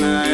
night.